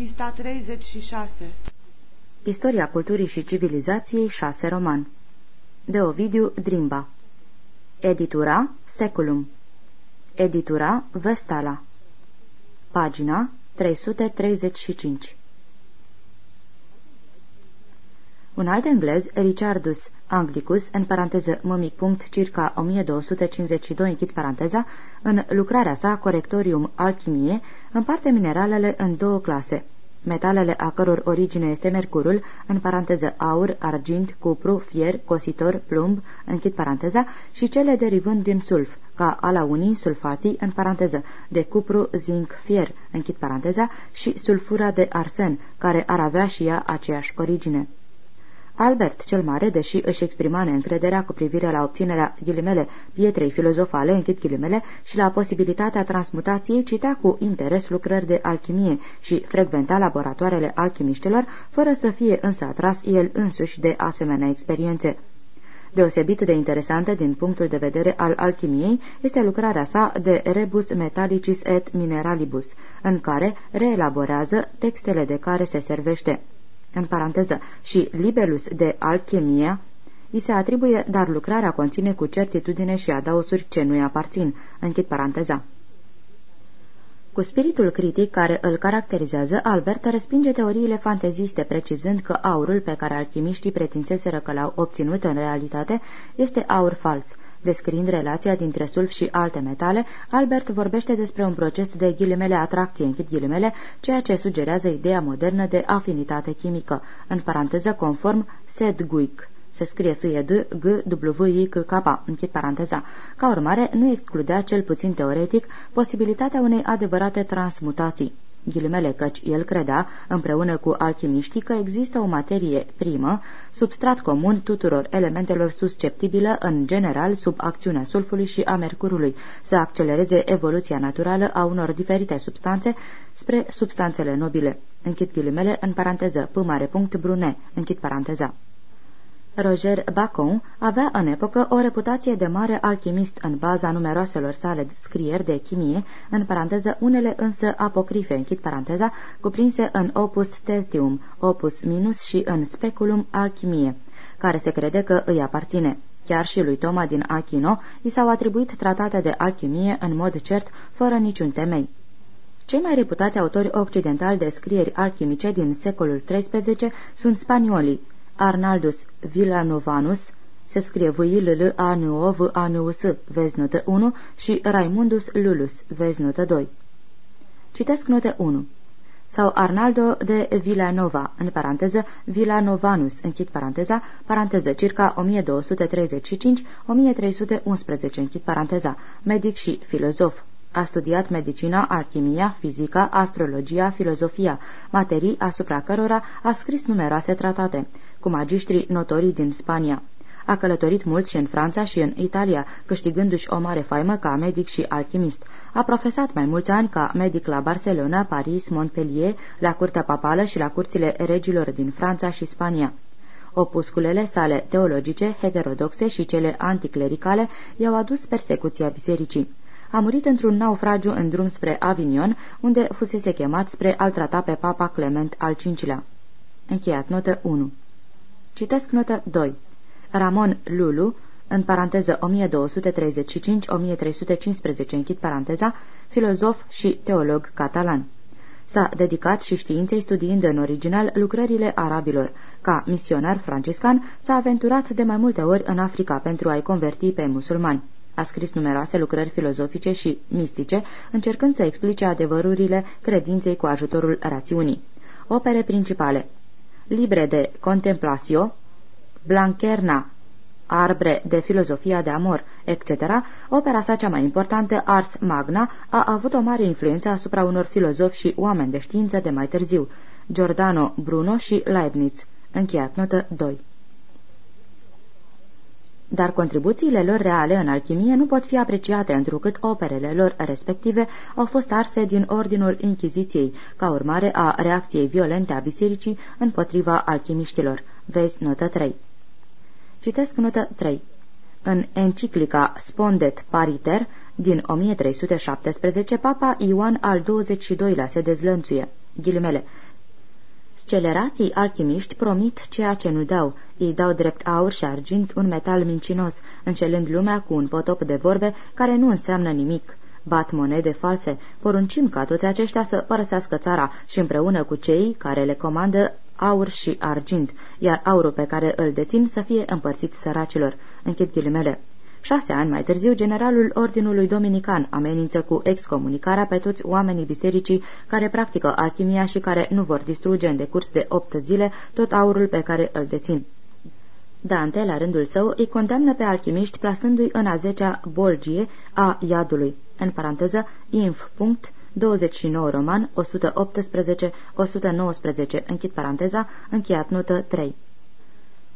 Pista 36 Istoria culturii și civilizației 6 roman. De Ovidiu Drimba. Editura Seculum. Editura Vestala. Pagina 335 Un alt englez, Richardus Anglicus, în paranteză mămic punct, circa 1252, închid paranteza, în lucrarea sa Corectorium Alchimie, împarte mineralele în două clase. Metalele a căror origine este mercurul, în paranteză aur, argint, cupru, fier, cositor, plumb, închid paranteza, și cele derivând din sulf, ca ala unii sulfații, în paranteză, de cupru, zinc, fier, închid paranteza, și sulfura de arsen, care ar avea și ea aceeași origine. Albert cel Mare, deși își exprima neîncrederea cu privire la obținerea ghilimele pietrei filozofale, închid ghilimele, și la posibilitatea transmutației, citea cu interes lucrări de alchimie și frecventa laboratoarele alchimiștilor, fără să fie însă atras el însuși de asemenea experiențe. Deosebit de interesantă din punctul de vedere al alchimiei este lucrarea sa de Rebus Metallicis et Mineralibus, în care reelaborează textele de care se servește în paranteză, și libelus de alchimie, îi se atribuie, dar lucrarea conține cu certitudine și adausuri ce nu-i aparțin. Închid paranteza. Cu spiritul critic care îl caracterizează, Albert respinge teoriile fanteziste, precizând că aurul pe care alchimiștii pretinseseră că l-au obținut în realitate este aur fals. Descriind relația dintre sulf și alte metale, Albert vorbește despre un proces de ghilimele atracție, închid ghilimele, ceea ce sugerează ideea modernă de afinitate chimică, în paranteză conform Sedgwick se scrie s e d g w i c k închid paranteza. Ca urmare, nu excludea cel puțin teoretic posibilitatea unei adevărate transmutații ghilimele căci el credea, împreună cu alchimiștii, că există o materie primă, substrat comun tuturor elementelor susceptibilă, în general, sub acțiunea sulfului și a mercurului, să accelereze evoluția naturală a unor diferite substanțe spre substanțele nobile. Închid ghilimele în paranteză, p mare punct brune, închid paranteza. Roger Bacon avea în epocă o reputație de mare alchimist în baza numeroaselor sale scrieri de chimie, în paranteză unele însă apocrife, închid paranteza, cuprinse în Opus Tertium, Opus Minus și în Speculum Alchimie, care se crede că îi aparține. Chiar și lui Toma din Achino i s-au atribuit tratate de alchimie în mod cert, fără niciun temei. Cei mai reputați autori occidentali de scrieri alchimice din secolul XIII sunt spaniolii, Arnaldus Villanovanus, se scrie v i l l a n o v a n u s vezi notă 1, și Raimundus Lulus, vezi notă 2. Citesc notă 1. Sau Arnaldo de Villanova, în paranteză Villanovanus, închid paranteza, paranteză circa 1235-1311, închid paranteza, medic și filozof. A studiat medicina, alchimia, fizica, astrologia, filozofia, materii asupra cărora a scris numeroase tratate cu magiștrii notorii din Spania. A călătorit mult și în Franța și în Italia, câștigându-și o mare faimă ca medic și alchimist. A profesat mai mulți ani ca medic la Barcelona, Paris, Montpellier, la curtea papală și la curțile regilor din Franța și Spania. Opusculele sale teologice, heterodoxe și cele anticlericale i-au adus persecuția bisericii. A murit într-un naufragiu în drum spre Avignon, unde fusese chemat spre a-l trata pe papa Clement al V-lea. Încheiat notă 1 Citesc notă 2. Ramon Lulu, în paranteză 1235-1315, închid paranteza, filozof și teolog catalan. S-a dedicat și științei studiind în original lucrările arabilor. Ca misionar franciscan, s-a aventurat de mai multe ori în Africa pentru a-i converti pe musulmani. A scris numeroase lucrări filozofice și mistice, încercând să explice adevărurile credinței cu ajutorul rațiunii. Opere principale Libre de Contemplatio, Blancherna, Arbre de filozofia de amor, etc., opera sa cea mai importantă, Ars Magna, a avut o mare influență asupra unor filozofi și oameni de știință de mai târziu, Giordano Bruno și Leibniz. Încheiat notă 2 dar contribuțiile lor reale în alchimie nu pot fi apreciate întrucât operele lor respective au fost arse din ordinul Inchiziției, ca urmare a reacției violente a bisericii împotriva alchimiștilor. Vezi notă 3. Citesc notă 3. În enciclica Spondet Pariter din 1317, papa Ioan al XXII-lea se dezlănțuie. Ghilimele, Scelerații alchimiști promit ceea ce nu dau. Ei dau drept aur și argint un metal mincinos, încelând lumea cu un potop de vorbe care nu înseamnă nimic. Bat monede false, poruncim ca toți aceștia să părăsească țara și împreună cu cei care le comandă aur și argint, iar aurul pe care îl dețin să fie împărțit săracilor. Închid ghilimele. Șase ani mai târziu, generalul Ordinului Dominican amenință cu excomunicarea pe toți oamenii bisericii care practică alchimia și care nu vor distruge în decurs de opt zile tot aurul pe care îl dețin. Dante, la rândul său, îi condamnă pe alchimiști plasându-i în a zecea bolgie a iadului, în paranteză, inf. 29 roman, 118-119, închid paranteza, încheiat notă 3.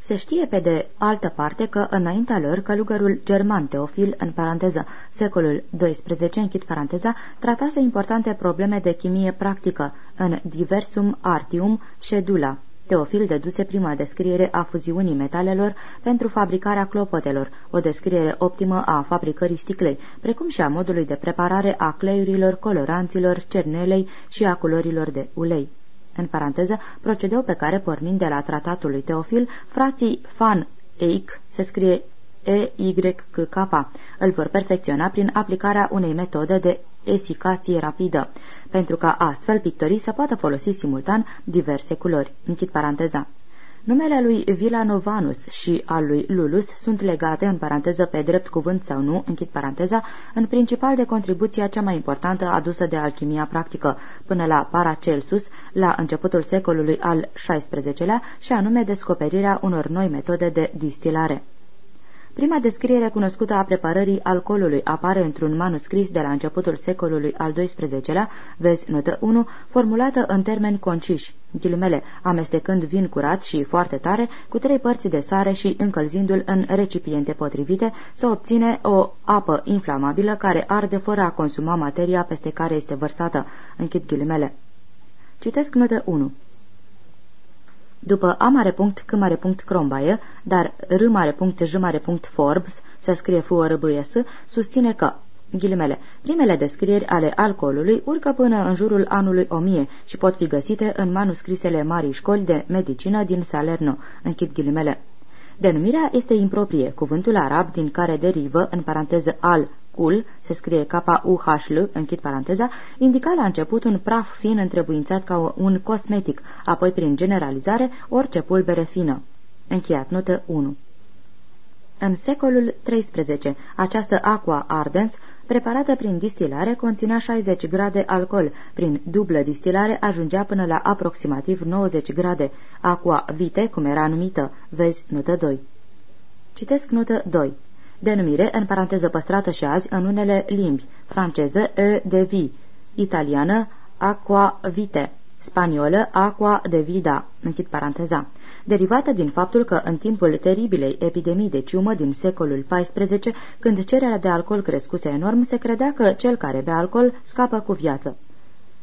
Se știe pe de altă parte că înaintea lor călugărul german Teofil, în paranteză, secolul XII, închid paranteza, tratase importante probleme de chimie practică în Diversum Artium Schedula. Teofil deduse prima descriere a fuziunii metalelor pentru fabricarea clopotelor, o descriere optimă a fabricării sticlei, precum și a modului de preparare a cleiurilor, coloranților, cernelei și a culorilor de ulei în paranteză, procedeu pe care, pornind de la tratatul lui Teofil, frații Fan Eyck, se scrie E-Y-K-K, îl vor perfecționa prin aplicarea unei metode de esicație rapidă, pentru ca astfel pictorii să poată folosi simultan diverse culori. Închid paranteza. Numele lui Villanovanus și al lui Lulus sunt legate, în paranteză pe drept cuvânt sau nu, închid paranteza, în principal de contribuția cea mai importantă adusă de alchimia practică, până la Paracelsus, la începutul secolului al XVI-lea, și anume descoperirea unor noi metode de distilare. Prima descriere cunoscută a preparării alcoolului apare într-un manuscris de la începutul secolului al XII-lea, vezi notă 1, formulată în termeni conciși, ghilimele, amestecând vin curat și foarte tare cu trei părți de sare și încălzindu-l în recipiente potrivite, să obține o apă inflamabilă care arde fără a consuma materia peste care este vărsată. Închid ghilimele. Citesc notă 1. După a.c.crombaie, dar r.j.forbes, se scrie f susține că Ghilimele. Primele descrieri ale alcoolului urcă până în jurul anului 1000 și pot fi găsite în manuscrisele marii școli de medicină din Salerno. Închid ghilimele. Denumirea este improprie, cuvântul arab din care derivă, în paranteză al, cul, se scrie K-U-H-L, închid paranteza, indica la început un praf fin întrebuințat ca un cosmetic, apoi prin generalizare orice pulbere fină. Încheiat notă 1. În secolul XIII, această aqua ardens, preparată prin distilare, conținea 60 grade alcool. Prin dublă distilare ajungea până la aproximativ 90 grade. Aqua vite, cum era numită, vezi notă 2. Citesc notă 2 denumire în paranteză păstrată și azi în unele limbi, franceză E de vi, italiană aqua vite, spaniolă aqua de vida, închid paranteza, derivată din faptul că în timpul teribilei epidemii de ciumă din secolul XIV, când cererea de alcool crescuse enorm, se credea că cel care bea alcool scapă cu viață.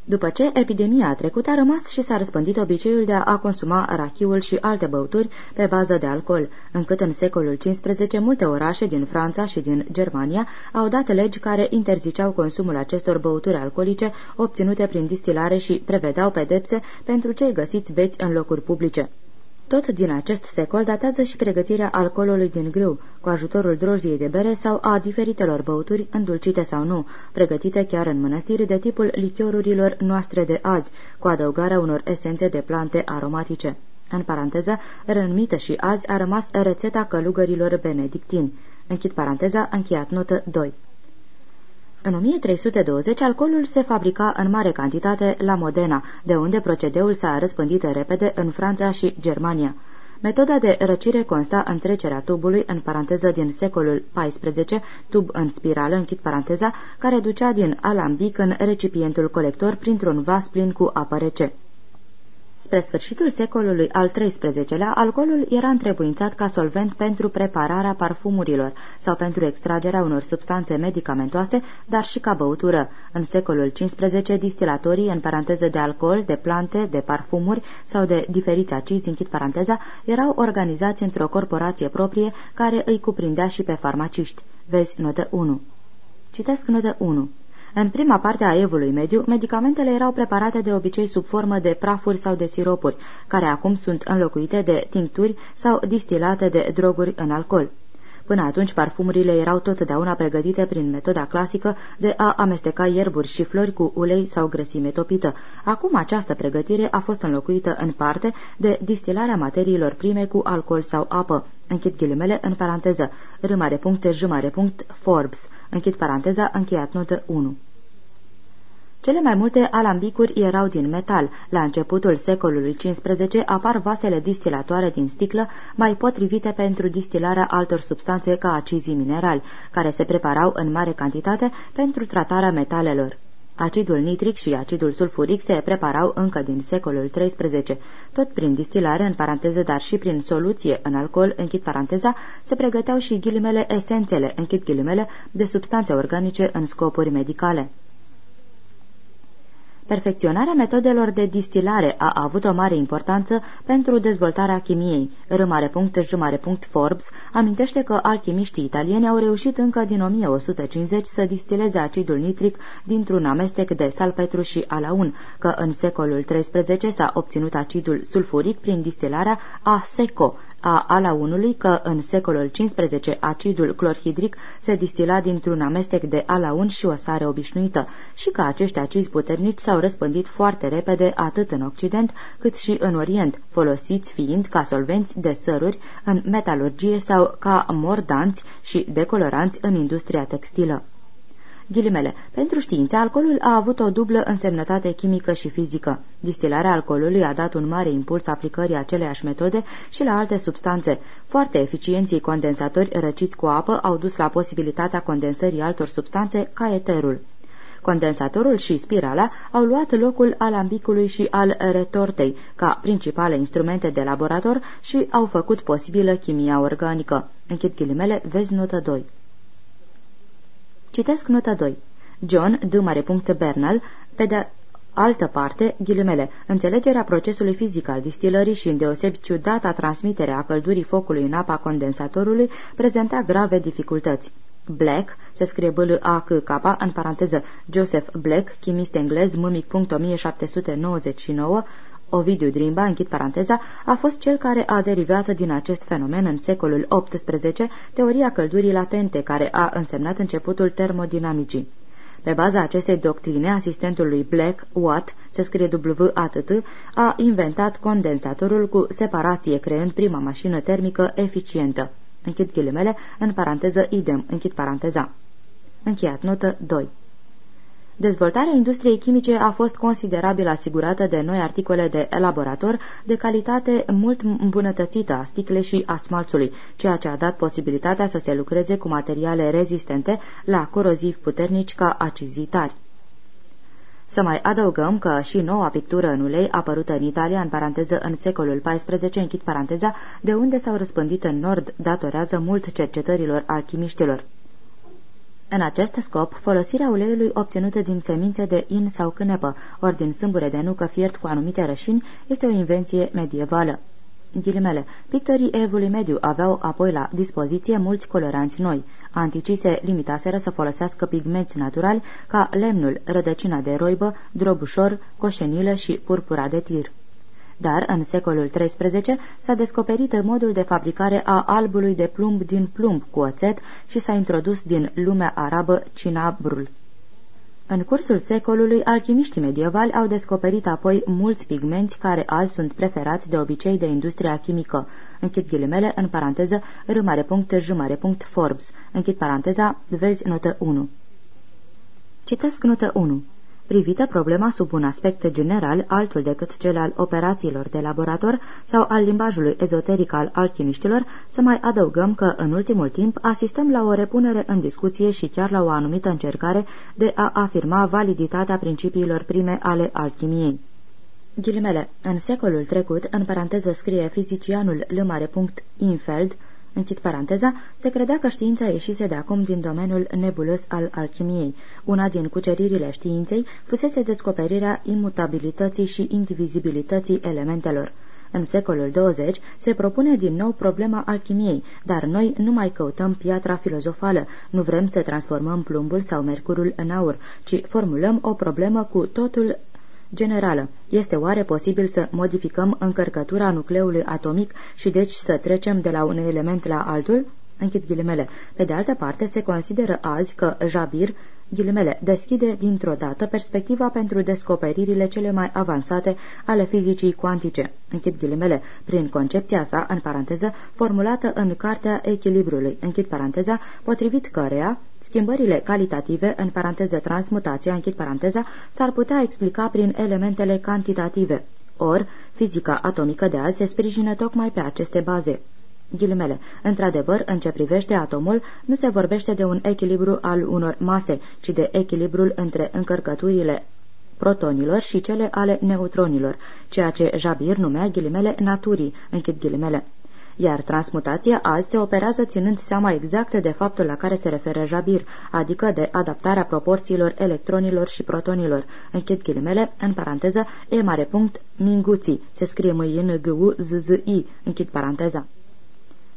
După ce epidemia a trecut, a rămas și s-a răspândit obiceiul de a consuma rachiul și alte băuturi pe bază de alcool, încât în secolul XV multe orașe din Franța și din Germania au dat legi care interziceau consumul acestor băuturi alcoolice obținute prin distilare și prevedeau pedepse pentru cei găsiți beți în locuri publice. Tot din acest secol datează și pregătirea alcoolului din grâu, cu ajutorul drojdiei de bere sau a diferitelor băuturi, îndulcite sau nu, pregătite chiar în mănăstiri de tipul lichiorurilor noastre de azi, cu adăugarea unor esențe de plante aromatice. În paranteză, renumită și azi a rămas rețeta călugărilor benedictini. Închid paranteza, încheiat notă 2. În 1320, alcoolul se fabrica în mare cantitate la Modena, de unde procedeul s-a răspândit repede în Franța și Germania. Metoda de răcire consta în trecerea tubului, în paranteză din secolul XIV, tub în spirală, închid paranteza, care ducea din alambic în recipientul colector printr-un vas plin cu apă rece. Spre sfârșitul secolului al XIII-lea, alcoolul era întrebuințat ca solvent pentru prepararea parfumurilor sau pentru extragerea unor substanțe medicamentoase, dar și ca băutură. În secolul XV, distilatorii, în paranteză de alcool, de plante, de parfumuri sau de diferiți acizi, închid paranteza, erau organizați într-o corporație proprie care îi cuprindea și pe farmaciști. Vezi notă 1. Citesc notă 1. În prima parte a evului mediu, medicamentele erau preparate de obicei sub formă de prafuri sau de siropuri, care acum sunt înlocuite de tincturi sau distilate de droguri în alcool. Până atunci, parfumurile erau totdeauna pregătite prin metoda clasică de a amesteca ierburi și flori cu ulei sau grăsime topită. Acum această pregătire a fost înlocuită în parte de distilarea materiilor prime cu alcool sau apă. Închid ghilimele în paranteză. Râmare punct, jumare punct, Forbes. Închid paranteza, încheiat notă 1. Cele mai multe alambicuri erau din metal. La începutul secolului XV apar vasele distilatoare din sticlă, mai potrivite pentru distilarea altor substanțe ca acizii minerali, care se preparau în mare cantitate pentru tratarea metalelor. Acidul nitric și acidul sulfuric se preparau încă din secolul XIII. Tot prin distilare, în paranteză, dar și prin soluție în alcool, închid paranteza, se pregăteau și ghilimele esențele, închid ghilimele, de substanțe organice în scopuri medicale. Perfecționarea metodelor de distilare a avut o mare importanță pentru dezvoltarea chimiei. Râmare punct, jumare punct Forbes amintește că alchimiștii italieni au reușit încă din 1150 să distileze acidul nitric dintr-un amestec de salpetru și alaun, că în secolul XIII s-a obținut acidul sulfuric prin distilarea a seco, a alaunului că în secolul XV acidul clorhidric se distila dintr-un amestec de alaun și o sare obișnuită și că acești acizi puternici s-au răspândit foarte repede atât în Occident cât și în Orient, folosiți fiind ca solvenți de săruri în metalurgie sau ca mordanți și decoloranți în industria textilă. Ghilimele. Pentru știință, alcoolul a avut o dublă însemnătate chimică și fizică. Distilarea alcoolului a dat un mare impuls aplicării aceleiași metode și la alte substanțe. Foarte eficienții condensatori răciți cu apă au dus la posibilitatea condensării altor substanțe ca eterul. Condensatorul și spirala au luat locul alambicului și al retortei ca principale instrumente de laborator și au făcut posibilă chimia organică. Închid ghilimele, vezi notă 2. Citesc nota 2. John, D. Bernal, pe de altă parte, ghilimele, înțelegerea procesului fizic al distilării și îndeosebi ciudata transmiterea a căldurii focului în apa condensatorului prezenta grave dificultăți. Black, se scrie b l a c k în paranteză Joseph Black, chimist englez, m.1799, Ovidiu Drimba, închid paranteza, a fost cel care a derivat din acest fenomen în secolul XVIII teoria căldurii latente, care a însemnat începutul termodinamicii. Pe baza acestei doctrine, asistentul lui Black, Watt, se scrie W-A-T-T, a inventat condensatorul cu separație, creând prima mașină termică eficientă. Închid ghilimele, în paranteză idem, închid paranteza. Încheiat notă 2. Dezvoltarea industriei chimice a fost considerabil asigurată de noi articole de laborator de calitate mult îmbunătățită a sticlei și a smalțului, ceea ce a dat posibilitatea să se lucreze cu materiale rezistente la corozivi puternici ca acizitari. Să mai adăugăm că și noua pictură în ulei, apărută în Italia, în paranteză în secolul XIV, închid paranteza, de unde s-au răspândit în nord, datorează mult cercetărilor alchimiștilor. În acest scop, folosirea uleiului obținută din semințe de in sau cânepă, ori din sâmbure de nucă fiert cu anumite rășini, este o invenție medievală. Ghilimele, pictorii evului mediu aveau apoi la dispoziție mulți coloranți noi. Anticii se limitaseră să folosească pigmenți naturali ca lemnul, rădăcina de roibă, drobușor, coșenilă și purpura de tir dar în secolul XIII s-a descoperit modul de fabricare a albului de plumb din plumb cu oțet și s-a introdus din lumea arabă cinabrul. În cursul secolului, alchimiștii medievali au descoperit apoi mulți pigmenți care azi sunt preferați de obicei de industria chimică. Închid ghilimele, în paranteză, râmare punct, jumare punct, Forbes. Închid paranteza, vezi notă 1. Citesc notă 1 privită problema sub un aspect general, altul decât cel al operațiilor de laborator sau al limbajului ezoteric al alchimiștilor, să mai adăugăm că, în ultimul timp, asistăm la o repunere în discuție și chiar la o anumită încercare de a afirma validitatea principiilor prime ale alchimiei. Ghilimele, în secolul trecut, în paranteză scrie fizicianul Infeld, Închid paranteza, se credea că știința ieșise de acum din domeniul nebulos al alchimiei. Una din cuceririle științei fusese descoperirea imutabilității și indivizibilității elementelor. În secolul 20 se propune din nou problema alchimiei, dar noi nu mai căutăm piatra filozofală, nu vrem să transformăm plumbul sau mercurul în aur, ci formulăm o problemă cu totul generală. Este oare posibil să modificăm încărcătura nucleului atomic și deci să trecem de la un element la altul? Închid ghilimele. Pe de altă parte, se consideră azi că Jabir ghilimele, deschide dintr-o dată perspectiva pentru descoperirile cele mai avansate ale fizicii cuantice, închid ghilimele, prin concepția sa, în paranteză, formulată în Cartea Echilibrului, închid paranteza, potrivit căreia Schimbările calitative, în paranteză transmutația, închid paranteza, s-ar putea explica prin elementele cantitative. Or, fizica atomică de azi se sprijină tocmai pe aceste baze. Ghilimele. Într-adevăr, în ce privește atomul, nu se vorbește de un echilibru al unor mase, ci de echilibrul între încărcăturile protonilor și cele ale neutronilor, ceea ce Jabir numea ghilimele naturii, închid ghilimele. Iar transmutația azi se operează ținând seama exact de faptul la care se referă Jabir, adică de adaptarea proporțiilor electronilor și protonilor. Închid ghilimele, în paranteză, e mare punct, minguții, se scrie mâin g u z z i închid paranteza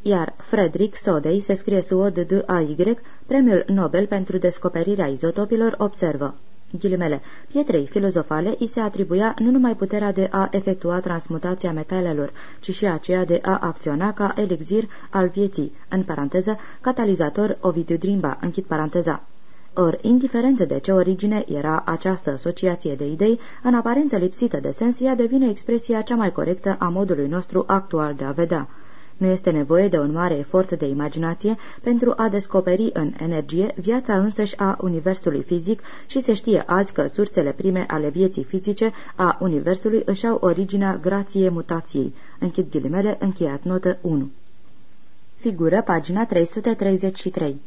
iar Frederick Sodei se scrie s o d d a y premiul Nobel pentru descoperirea izotopilor, observă. Ghilimele, pietrei filozofale îi se atribuia nu numai puterea de a efectua transmutația metalelor, ci și aceea de a acționa ca elixir al vieții, în paranteză, catalizator Ovidiu Drimba, închid paranteza. Or, indiferent de ce origine era această asociație de idei, în aparență lipsită de sens, ea devine expresia cea mai corectă a modului nostru actual de a vedea. Nu este nevoie de un mare efort de imaginație pentru a descoperi în energie viața însăși a universului fizic și se știe azi că sursele prime ale vieții fizice a universului își au originea grație mutației. Închid ghilimele, încheiat notă 1. Figură pagina 333.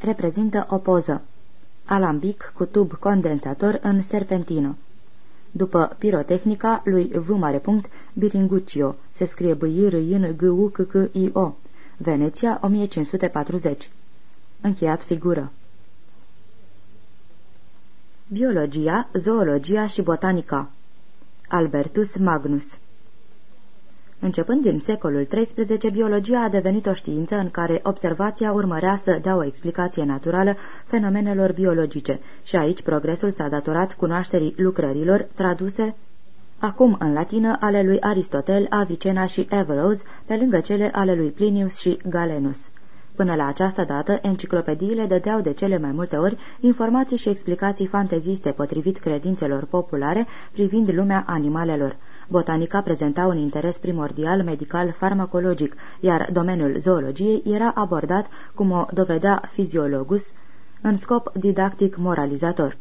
Reprezintă o poză. Alambic cu tub condensator în serpentină după pirotehnica lui V. Mare punct, Biringuccio, se scrie b i r i n g u c c i o Veneția, 1540. Încheiat figură. Biologia, zoologia și botanica Albertus Magnus Începând din secolul XIII, biologia a devenit o știință în care observația urmărea să dea o explicație naturală fenomenelor biologice și aici progresul s-a datorat cunoașterii lucrărilor traduse acum în latină ale lui Aristotel, Avicena și Averroes, pe lângă cele ale lui Plinius și Galenus. Până la această dată, enciclopediile dădeau de cele mai multe ori informații și explicații fanteziste potrivit credințelor populare privind lumea animalelor. Botanica prezenta un interes primordial medical-farmacologic, iar domeniul zoologiei era abordat, cum o dovedea fiziologus, în scop didactic moralizator.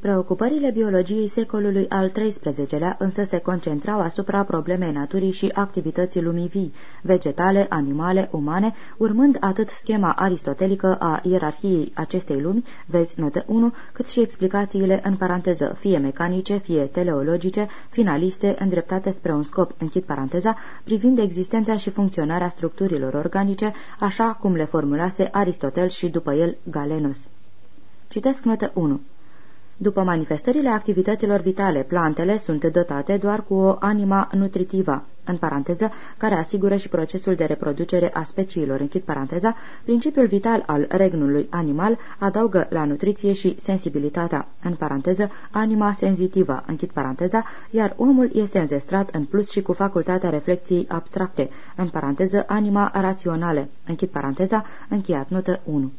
Preocupările biologiei secolului al XIII-lea însă se concentrau asupra problemei naturii și activității lumii vii, vegetale, animale, umane, urmând atât schema aristotelică a ierarhiei acestei lumi, vezi notă 1, cât și explicațiile în paranteză, fie mecanice, fie teleologice, finaliste, îndreptate spre un scop, închid paranteza, privind existența și funcționarea structurilor organice, așa cum le formulase Aristotel și după el Galenus. Citesc notă 1. După manifestările activităților vitale, plantele sunt dotate doar cu o anima nutritivă, în paranteză, care asigură și procesul de reproducere a speciilor, închid paranteza, principiul vital al regnului animal adaugă la nutriție și sensibilitatea, în paranteză, anima senzitivă, închid paranteza, iar omul este înzestrat în plus și cu facultatea reflecției abstracte, în paranteză, anima raționale, închid paranteza, încheiat notă 1.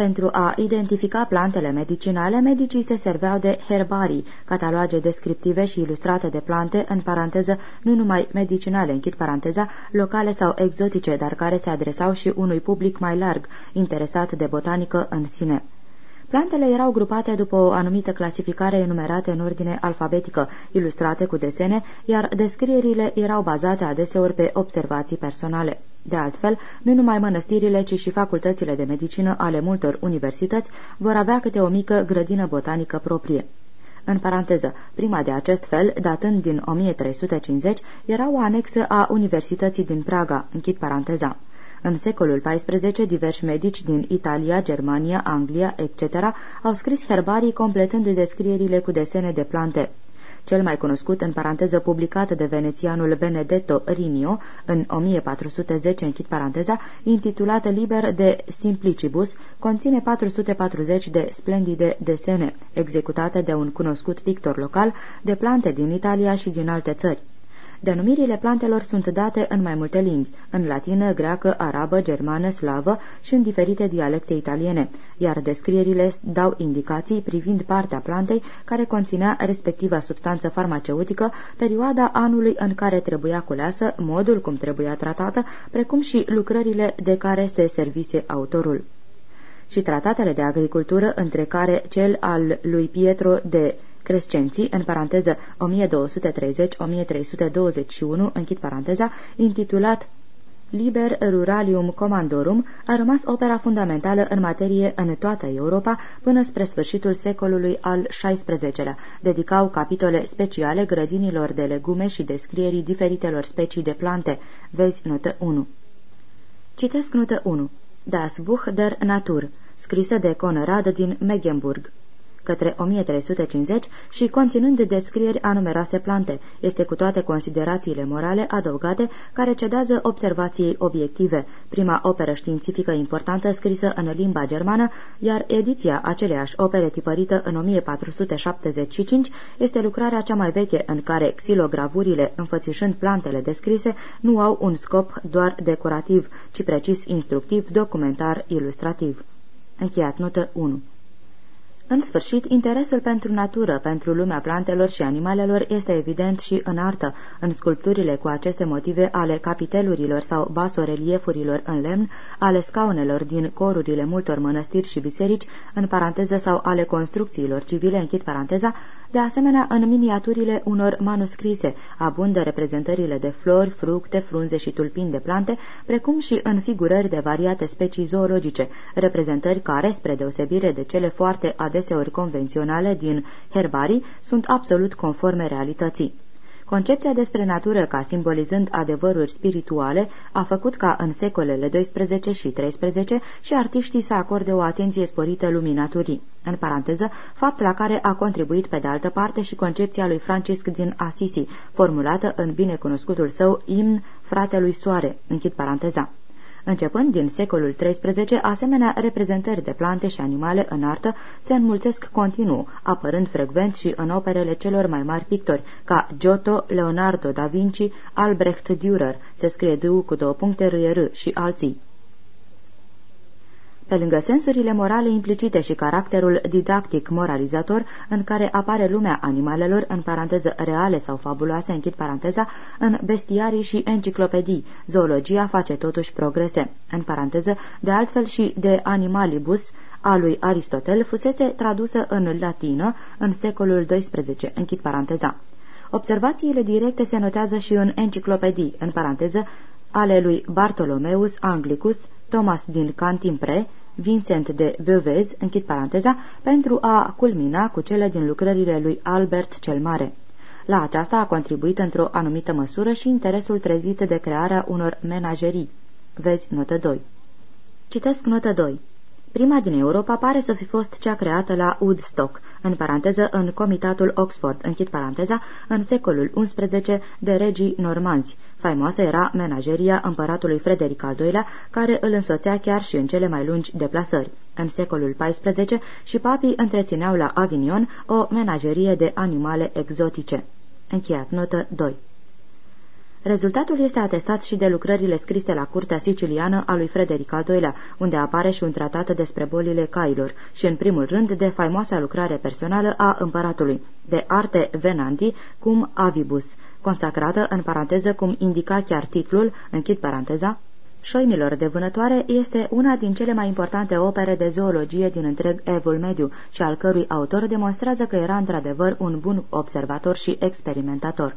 Pentru a identifica plantele medicinale, medicii se serveau de herbarii, cataloage descriptive și ilustrate de plante, în paranteză, nu numai medicinale, închid paranteza, locale sau exotice, dar care se adresau și unui public mai larg, interesat de botanică în sine. Plantele erau grupate după o anumită clasificare enumerate în ordine alfabetică, ilustrate cu desene, iar descrierile erau bazate adeseori pe observații personale. De altfel, nu numai mănăstirile, ci și facultățile de medicină ale multor universități vor avea câte o mică grădină botanică proprie. În paranteză, prima de acest fel, datând din 1350, era o anexă a Universității din Praga, închid paranteza. În secolul XIV, diversi medici din Italia, Germania, Anglia, etc. au scris herbarii completând descrierile cu desene de plante. Cel mai cunoscut în paranteză publicat de venețianul Benedetto Rinio în 1410, închid paranteza, intitulat Liber de Simplicibus, conține 440 de splendide desene, executate de un cunoscut pictor local, de plante din Italia și din alte țări. Denumirile plantelor sunt date în mai multe limbi, în latină, greacă, arabă, germană, slavă și în diferite dialecte italiene, iar descrierile dau indicații privind partea plantei care conținea respectiva substanță farmaceutică, perioada anului în care trebuia culeasă, modul cum trebuia tratată, precum și lucrările de care se servise autorul. Și tratatele de agricultură, între care cel al lui Pietro de Crescenții, în paranteză 1230-1321, închid paranteza, intitulat Liber Ruralium Commandorum a rămas opera fundamentală în materie în toată Europa până spre sfârșitul secolului al XVI-lea. Dedicau capitole speciale grădinilor de legume și descrierii diferitelor specii de plante. Vezi notă 1. Citesc notă 1. Das Buch der Natur, scrisă de Conrad din Megenburg către 1350 și conținând descrieri a numeroase plante. Este cu toate considerațiile morale adăugate care cedează observației obiective. Prima operă științifică importantă scrisă în limba germană, iar ediția aceleiași opere tipărită în 1475 este lucrarea cea mai veche în care xilogravurile înfățișând plantele descrise nu au un scop doar decorativ, ci precis instructiv, documentar, ilustrativ. Încheiat notă 1 în sfârșit, interesul pentru natură, pentru lumea plantelor și animalelor este evident și în artă, în sculpturile cu aceste motive ale capitelurilor sau basoreliefurilor în lemn, ale scaunelor din corurile multor mănăstiri și biserici, în paranteză sau ale construcțiilor civile, închid paranteza, de asemenea în miniaturile unor manuscrise, abundă reprezentările de flori, fructe, frunze și tulpini de plante, precum și în figurări de variate specii zoologice, reprezentări care, spre deosebire de cele foarte adesea deseori convenționale din herbarii sunt absolut conforme realității. Concepția despre natură ca simbolizând adevăruri spirituale a făcut ca în secolele 12 și 13 și artiștii să acorde o atenție sporită lumii naturii. În paranteză, fapt la care a contribuit pe de altă parte și concepția lui Francisc din Assisi, formulată în binecunoscutul său imn fratelui soare, închid paranteza. Începând din secolul XIII, asemenea reprezentări de plante și animale în artă se înmulțesc continuu, apărând frecvent și în operele celor mai mari pictori, ca Giotto, Leonardo da Vinci, Albrecht Dürer, se scrie D cu două puncte R și alții. Pe lângă sensurile morale implicite și caracterul didactic moralizator în care apare lumea animalelor, în paranteză reale sau fabuloase, închid paranteza, în bestiarii și enciclopedii, zoologia face totuși progrese. În paranteză, de altfel și de Animalibus, a lui Aristotel, fusese tradusă în latină în secolul XII, închid paranteza. Observațiile directe se notează și în enciclopedii, în paranteză, ale lui Bartolomeus Anglicus, Thomas din Cantimpre, Vincent de Bevez, închid paranteza, pentru a culmina cu cele din lucrările lui Albert cel Mare. La aceasta a contribuit într-o anumită măsură și interesul trezit de crearea unor menagerii. Vezi notă 2. Citesc notă 2. Prima din Europa pare să fi fost cea creată la Woodstock, în paranteză în Comitatul Oxford, închid paranteza, în secolul XI de regii normanzi. Faimoasă era menageria împăratului Frederic al II-lea, care îl însoțea chiar și în cele mai lungi deplasări. În secolul XIV și papii întrețineau la Avignon o menagerie de animale exotice. Încheiat notă 2 Rezultatul este atestat și de lucrările scrise la curtea siciliană a lui Frederic al II-lea, unde apare și un tratat despre bolile cailor și, în primul rând, de faimoasa lucrare personală a împăratului, de arte venandi cum avibus, consacrată, în paranteză, cum indica chiar titlul, închid paranteza, Șoimilor de vânătoare este una din cele mai importante opere de zoologie din întreg evul mediu și al cărui autor demonstrează că era într-adevăr un bun observator și experimentator.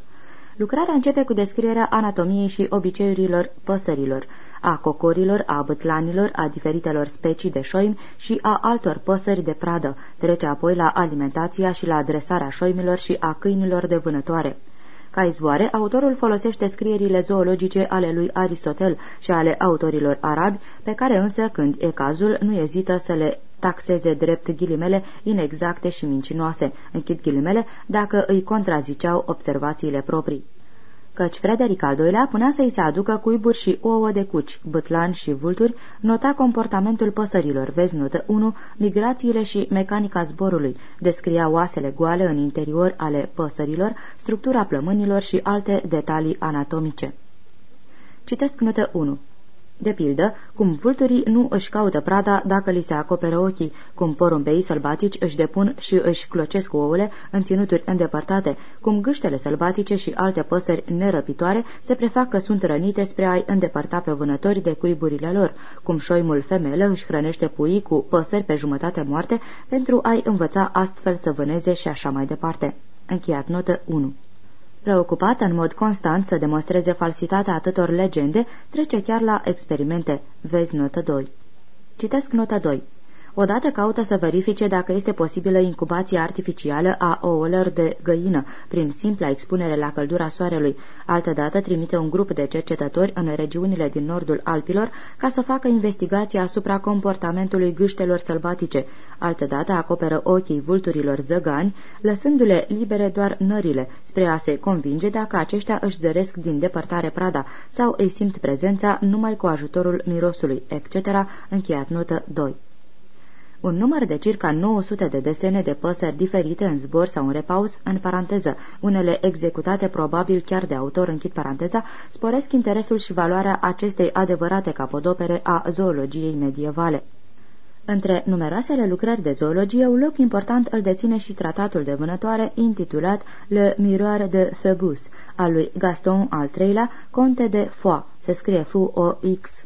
Lucrarea începe cu descrierea anatomiei și obiceiurilor păsărilor, a cocorilor, a bătlanilor, a diferitelor specii de șoimi și a altor păsări de pradă. Trece apoi la alimentația și la adresarea șoimilor și a câinilor de vânătoare. Ca izvoare, autorul folosește scrierile zoologice ale lui Aristotel și ale autorilor arabi, pe care însă, când e cazul, nu ezită să le taxeze drept ghilimele inexacte și mincinoase, închid ghilimele, dacă îi contraziceau observațiile proprii căci Frederic al II-lea punea să-i se aducă cuiburi și ouă de cuci, bătlani și vulturi, nota comportamentul păsărilor, vezi notă 1, migrațiile și mecanica zborului, descria oasele goale în interior ale păsărilor, structura plămânilor și alte detalii anatomice. Citesc notă 1. De pildă, cum vulturii nu își caută prada dacă li se acoperă ochii, cum porumbeii sălbatici își depun și își clocesc ouăle în ținuturi îndepărtate, cum gâștele sălbatice și alte păsări nerăpitoare se prefac că sunt rănite spre a-i îndepărta pe vânători de cuiburile lor, cum șoimul femelă își hrănește puii cu păsări pe jumătate moarte pentru a-i învăța astfel să vâneze și așa mai departe. Încheiat notă 1 Preocupat în mod constant să demonstreze falsitatea atâtor legende, trece chiar la experimente. Vezi notă 2. Citesc nota 2. Odată caută să verifice dacă este posibilă incubația artificială a ouălor de găină prin simpla expunere la căldura soarelui. Altădată trimite un grup de cercetători în regiunile din nordul Alpilor ca să facă investigații asupra comportamentului gâștelor sălbatice. Altădată acoperă ochii vulturilor zăgani, lăsându-le libere doar nările, spre a se convinge dacă aceștia își zăresc din depărtare prada sau îi simt prezența numai cu ajutorul mirosului, etc. Încheiat notă 2 un număr de circa 900 de desene de păsări diferite în zbor sau în repaus, în paranteză, unele executate probabil chiar de autor, închid paranteza, sporesc interesul și valoarea acestei adevărate capodopere a zoologiei medievale. Între numeroasele lucrări de zoologie, un loc important îl deține și tratatul de vânătoare intitulat Le Miroir de Phoebus, al lui Gaston al III-lea, conte de Foix, se scrie F-O-X.